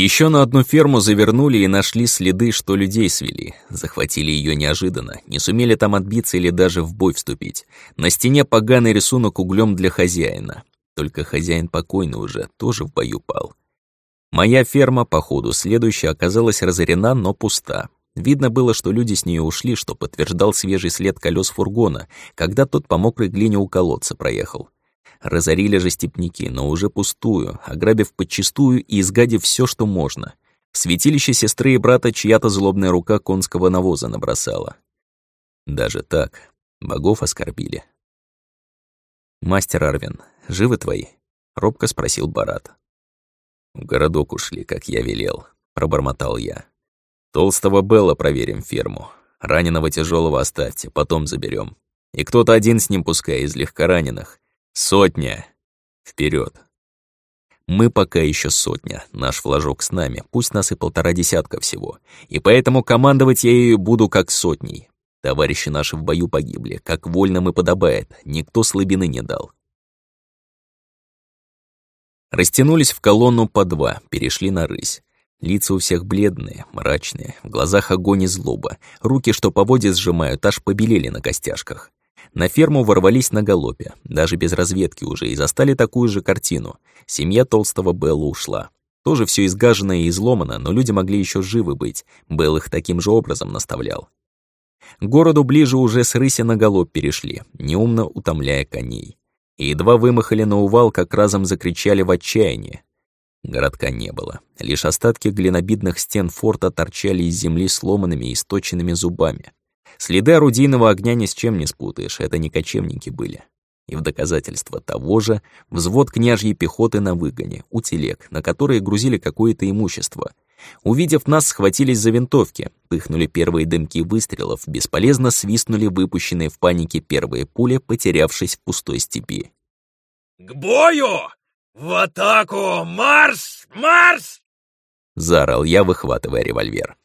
Еще на одну ферму завернули и нашли следы, что людей свели. Захватили ее неожиданно, не сумели там отбиться или даже в бой вступить. На стене поганый рисунок углем для хозяина. Только хозяин покойный уже, тоже в бою пал. Моя ферма, по ходу следующая, оказалась разорена, но пуста. Видно было, что люди с нее ушли, что подтверждал свежий след колес фургона, когда тот по мокрой глине у колодца проехал. Разорили же степняки, но уже пустую, ограбив подчистую и изгадив все, что можно. В святилище сестры и брата чья-то злобная рука конского навоза набросала. Даже так богов оскорбили. «Мастер Арвин, живы твои?» — робко спросил Барат. «В городок ушли, как я велел», — пробормотал я. «Толстого Белла проверим ферму. Раненого тяжелого оставьте, потом заберем. И кто-то один с ним пускай из легкораненых. Сотня! Вперед! Мы пока еще сотня, наш флажок с нами, пусть нас и полтора десятка всего. И поэтому командовать я ею буду как сотней. Товарищи наши в бою погибли, как вольным и подобает, никто слабины не дал. Растянулись в колонну по два, перешли на рысь. Лица у всех бледные, мрачные, в глазах огонь и злоба, руки, что по воде сжимают, аж побелели на костяшках. На ферму ворвались на галопе, даже без разведки уже, и застали такую же картину. Семья толстого Белла ушла. Тоже все изгажено и изломано, но люди могли еще живы быть. Белл их таким же образом наставлял. К городу ближе уже с рыси на галоп перешли, неумно утомляя коней. И едва вымахали на увал, как разом закричали в отчаянии. Городка не было. Лишь остатки глинобитных стен форта торчали из земли сломанными и источенными зубами. Следы орудийного огня ни с чем не спутаешь, это не кочевники были. И в доказательство того же взвод княжьей пехоты на выгоне, у телег, на которые грузили какое-то имущество. Увидев нас, схватились за винтовки, пыхнули первые дымки выстрелов, бесполезно свистнули выпущенные в панике первые пули, потерявшись в пустой степи. «К бою! В атаку! Марш! Марш!» Заорал я, выхватывая револьвер.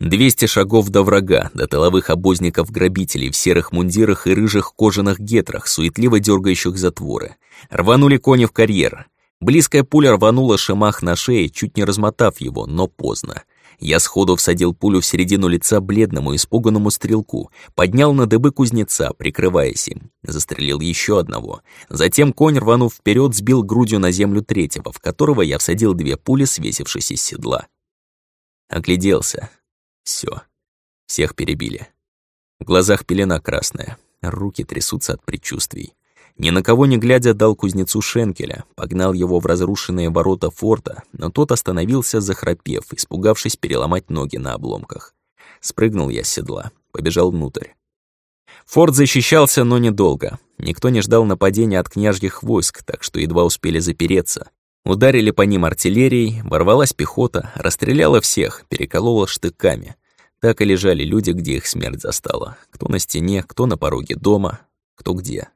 Двести шагов до врага, до тыловых обозников-грабителей в серых мундирах и рыжих кожаных гетрах, суетливо дергающих затворы. Рванули кони в карьер. Близкая пуля рванула шимах на шее, чуть не размотав его, но поздно. Я сходу всадил пулю в середину лица бледному, испуганному стрелку, поднял на дыбы кузнеца, прикрываясь им. Застрелил еще одного. Затем конь, рванув вперед, сбил грудью на землю третьего, в которого я всадил две пули, свесившись из седла. Огляделся. Все, Всех перебили. В глазах пелена красная, руки трясутся от предчувствий. Ни на кого не глядя дал кузнецу Шенкеля, погнал его в разрушенные ворота форта, но тот остановился, захрапев, испугавшись переломать ноги на обломках. Спрыгнул я с седла, побежал внутрь. Форт защищался, но недолго. Никто не ждал нападения от княжьих войск, так что едва успели запереться. Ударили по ним артиллерией, ворвалась пехота, расстреляла всех, переколола штыками. Так и лежали люди, где их смерть застала. Кто на стене, кто на пороге дома, кто где.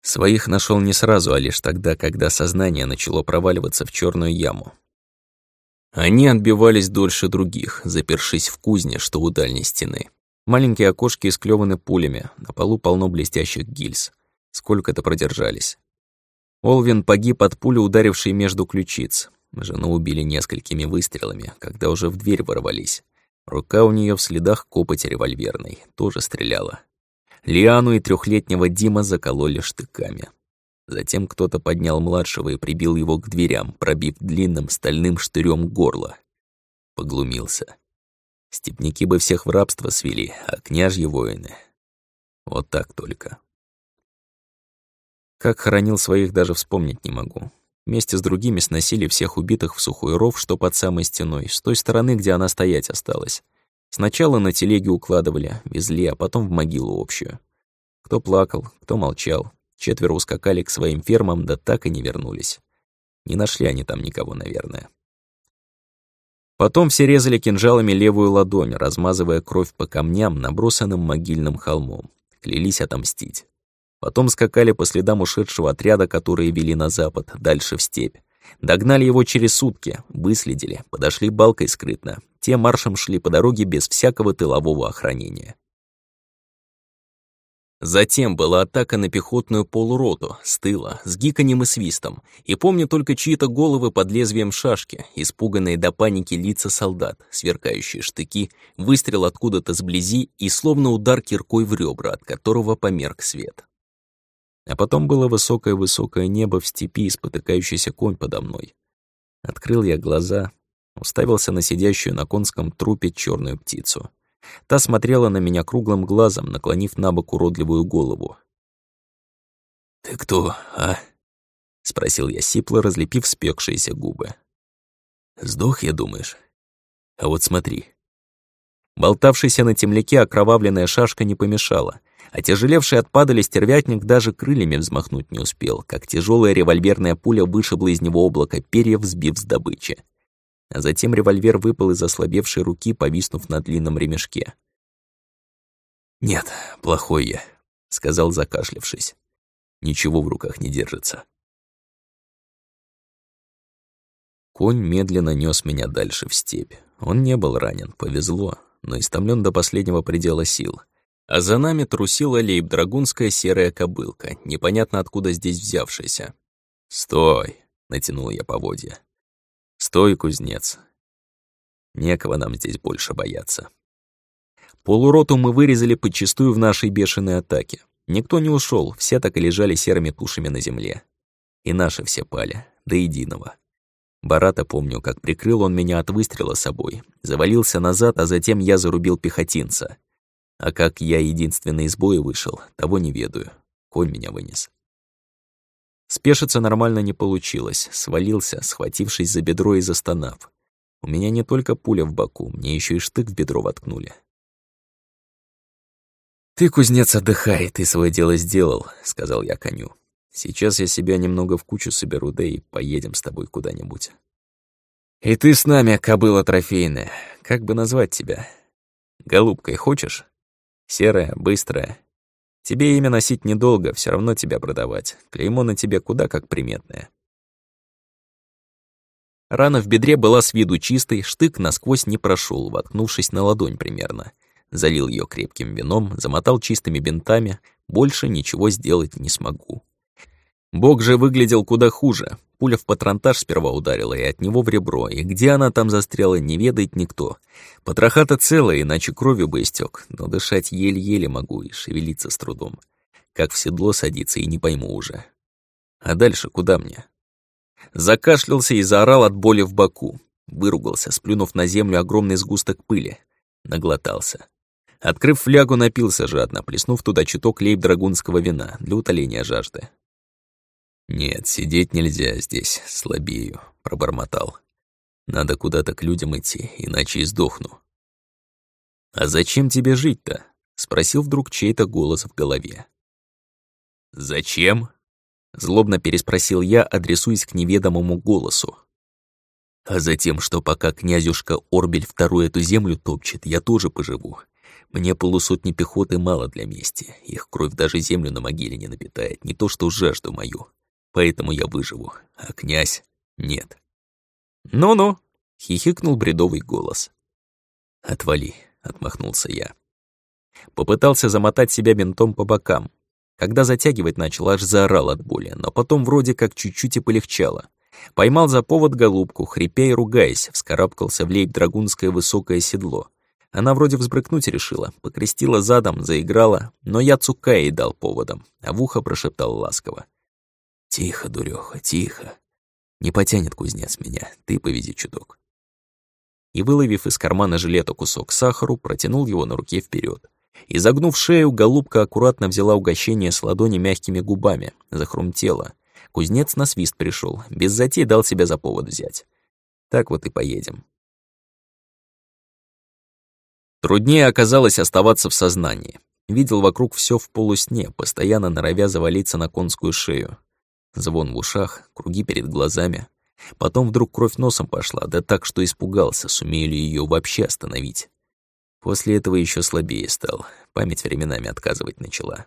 Своих нашел не сразу, а лишь тогда, когда сознание начало проваливаться в черную яму. Они отбивались дольше других, запершись в кузне, что у дальней стены. Маленькие окошки исклёваны пулями, на полу полно блестящих гильз. Сколько-то продержались. Олвин погиб от пули, ударившей между ключиц. Жену убили несколькими выстрелами, когда уже в дверь ворвались. Рука у нее в следах копоти револьверной, тоже стреляла. Лиану и трехлетнего Дима закололи штыками. Затем кто-то поднял младшего и прибил его к дверям, пробив длинным стальным штырем горло. Поглумился. Степники бы всех в рабство свели, а княжьи воины. Вот так только. Как хоронил своих, даже вспомнить не могу. Вместе с другими сносили всех убитых в сухой ров, что под самой стеной, с той стороны, где она стоять осталась. Сначала на телеге укладывали, везли, а потом в могилу общую. Кто плакал, кто молчал. Четверо ускакали к своим фермам, да так и не вернулись. Не нашли они там никого, наверное. Потом все резали кинжалами левую ладонь, размазывая кровь по камням, набросанным могильным холмом. Клялись отомстить. Потом скакали по следам ушедшего отряда, которые вели на запад, дальше в степь. Догнали его через сутки, выследили, подошли балкой скрытно. Те маршем шли по дороге без всякого тылового охранения. Затем была атака на пехотную полуроту, с тыла, с гиканьем и свистом, и помню только чьи-то головы под лезвием шашки, испуганные до паники лица солдат, сверкающие штыки, выстрел откуда-то сблизи и словно удар киркой в ребра, от которого померк свет. А потом было высокое-высокое небо в степи и спотыкающийся конь подо мной. Открыл я глаза, уставился на сидящую на конском трупе черную птицу. Та смотрела на меня круглым глазом, наклонив на бок уродливую голову. «Ты кто, а?» — спросил я сипло, разлепив спекшиеся губы. «Сдох, я думаешь? А вот смотри». Болтавшаяся на темляке окровавленная шашка не помешала, а тяжелевший от падали стервятник даже крыльями взмахнуть не успел, как тяжелая револьверная пуля вышибла из него облако перьев, сбив с добычи а затем револьвер выпал из ослабевшей руки, повиснув на длинном ремешке. «Нет, плохой я», — сказал, закашлявшись. «Ничего в руках не держится». Конь медленно нес меня дальше в степь. Он не был ранен, повезло, но истомлен до последнего предела сил. А за нами трусила лейб-драгунская серая кобылка, непонятно откуда здесь взявшаяся. «Стой!» — натянул я поводья. Стой, кузнец. Некого нам здесь больше бояться. Полуроту мы вырезали подчистую в нашей бешеной атаке. Никто не ушел, все так и лежали серыми тушами на земле. И наши все пали, до единого. Барата помню, как прикрыл он меня от выстрела собой, завалился назад, а затем я зарубил пехотинца. А как я единственный из боя вышел, того не ведаю. Конь меня вынес. Спешиться нормально не получилось, свалился, схватившись за бедро и застонав. У меня не только пуля в боку, мне еще и штык в бедро воткнули. «Ты, кузнец, отдыхай, ты свое дело сделал», — сказал я коню. «Сейчас я себя немного в кучу соберу, да и поедем с тобой куда-нибудь». «И ты с нами, кобыла трофейная. Как бы назвать тебя? Голубкой хочешь? Серая, быстрая, Тебе имя носить недолго, все равно тебя продавать. Клеймо на тебе куда как приметное. Рана в бедре была с виду чистой, штык насквозь не прошел, воткнувшись на ладонь примерно. Залил ее крепким вином, замотал чистыми бинтами, больше ничего сделать не смогу. Бог же выглядел куда хуже. Пуля в патронтаж сперва ударила и от него в ребро, и где она там застряла, не ведает никто. Потроха-то целая, иначе кровью бы истек, но дышать еле-еле могу и шевелиться с трудом. Как в седло садиться и не пойму уже. А дальше куда мне? Закашлялся и заорал от боли в боку. Выругался, сплюнув на землю огромный сгусток пыли. Наглотался. Открыв флягу, напился жадно, плеснув туда чуток лейб-драгунского вина для утоления жажды. «Нет, сидеть нельзя здесь, слабею», — пробормотал. «Надо куда-то к людям идти, иначе и сдохну». «А зачем тебе жить-то?» — спросил вдруг чей-то голос в голове. «Зачем?» — злобно переспросил я, адресуясь к неведомому голосу. «А затем, что пока князюшка Орбель вторую эту землю топчет, я тоже поживу. Мне полусотни пехоты мало для мести, их кровь даже землю на могиле не напитает, не то что жажду мою поэтому я выживу, а князь — нет. «Ну-ну», — хихикнул бредовый голос. «Отвали», — отмахнулся я. Попытался замотать себя бинтом по бокам. Когда затягивать начал, аж заорал от боли, но потом вроде как чуть-чуть и полегчало. Поймал за повод голубку, хрипя и ругаясь, вскарабкался в лейб-драгунское высокое седло. Она вроде взбрыкнуть решила, покрестила задом, заиграла, но я цука ей дал поводом, а в ухо прошептал ласково. Тихо, дурёха, тихо. Не потянет кузнец меня, ты повези чуток. И, выловив из кармана жилета кусок сахару, протянул его на руке вперед. И, загнув шею, голубка аккуратно взяла угощение с ладони мягкими губами, захрумтела. Кузнец на свист пришел, без затей дал себя за повод взять. Так вот и поедем. Труднее оказалось оставаться в сознании. Видел вокруг все в полусне, постоянно норовя завалиться на конскую шею. Звон в ушах, круги перед глазами. Потом вдруг кровь носом пошла, да так, что испугался, сумею ли ее вообще остановить. После этого еще слабее стал, память временами отказывать начала.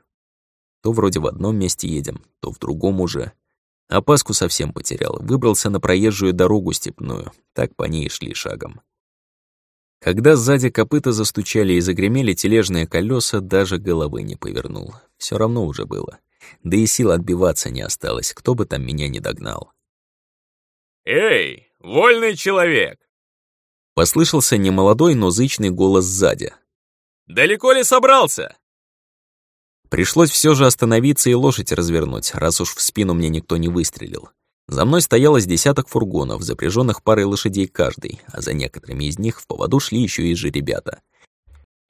То вроде в одном месте едем, то в другом уже. Опаску совсем потерял, выбрался на проезжую дорогу степную, так по ней шли шагом. Когда сзади копыта застучали и загремели тележные колеса, даже головы не повернул. все равно уже было. Да и сил отбиваться не осталось, кто бы там меня не догнал. «Эй, вольный человек!» Послышался немолодой, но зычный голос сзади. «Далеко ли собрался?» Пришлось все же остановиться и лошадь развернуть, раз уж в спину мне никто не выстрелил. За мной стоялось десяток фургонов, запряженных парой лошадей каждый, а за некоторыми из них в поводу шли еще и же ребята.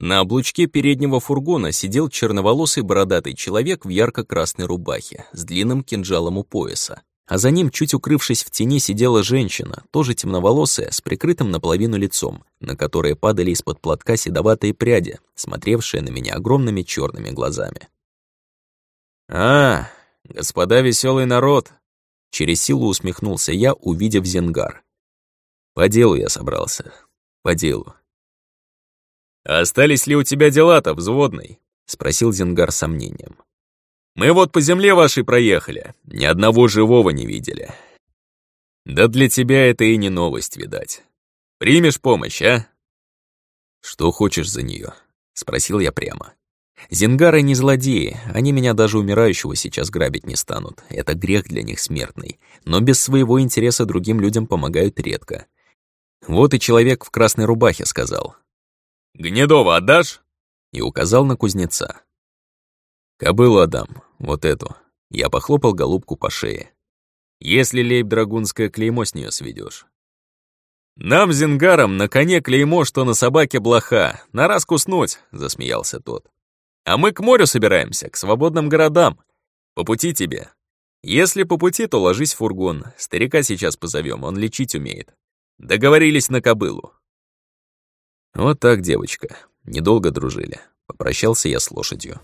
На облучке переднего фургона сидел черноволосый бородатый человек в ярко-красной рубахе с длинным кинжалом у пояса. А за ним, чуть укрывшись в тени, сидела женщина, тоже темноволосая, с прикрытым наполовину лицом, на которое падали из-под платка седоватые пряди, смотревшие на меня огромными черными глазами. «А, господа веселый народ!» Через силу усмехнулся я, увидев Зенгар. «По делу я собрался. По делу. «Остались ли у тебя дела-то, взводный?» — спросил Зингар сомнением. «Мы вот по земле вашей проехали, ни одного живого не видели. Да для тебя это и не новость, видать. Примешь помощь, а?» «Что хочешь за нее? спросил я прямо. Зингары не злодеи, они меня даже умирающего сейчас грабить не станут. Это грех для них смертный, но без своего интереса другим людям помогают редко. Вот и человек в красной рубахе сказал. «Гнедова отдашь?» И указал на кузнеца. «Кобылу отдам, вот эту». Я похлопал голубку по шее. «Если лейб-драгунское клеймо с нее сведешь. «Нам, зингарам, на коне клеймо, что на собаке блоха. На раз куснуть», — засмеялся тот. «А мы к морю собираемся, к свободным городам. По пути тебе. Если по пути, то ложись в фургон. Старика сейчас позовем, он лечить умеет. Договорились на кобылу». Вот так, девочка. Недолго дружили. Попрощался я с лошадью.